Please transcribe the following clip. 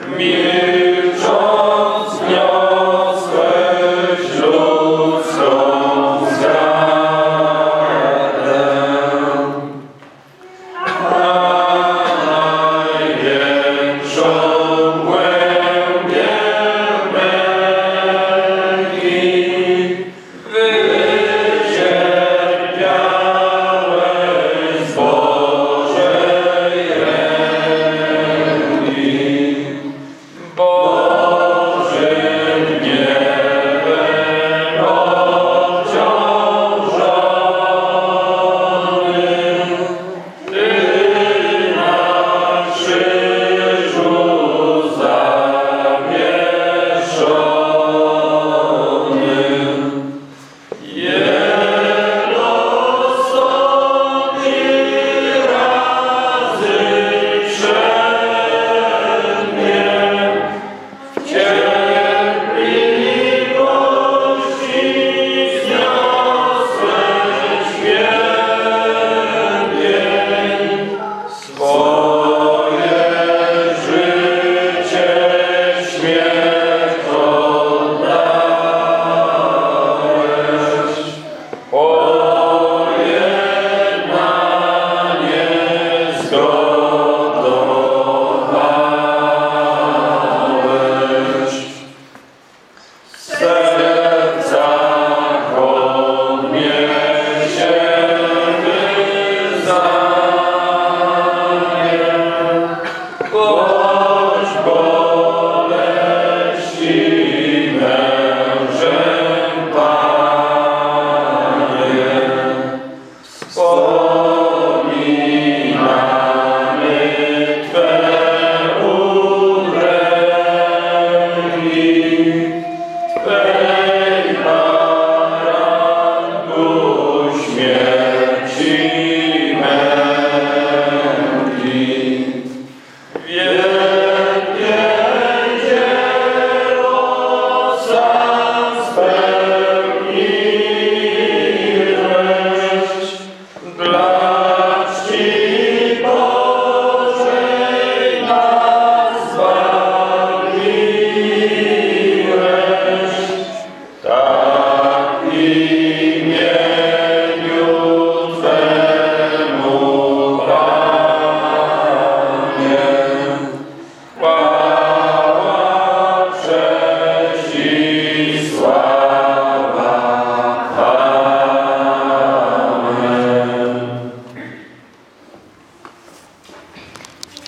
Me. 주옵소서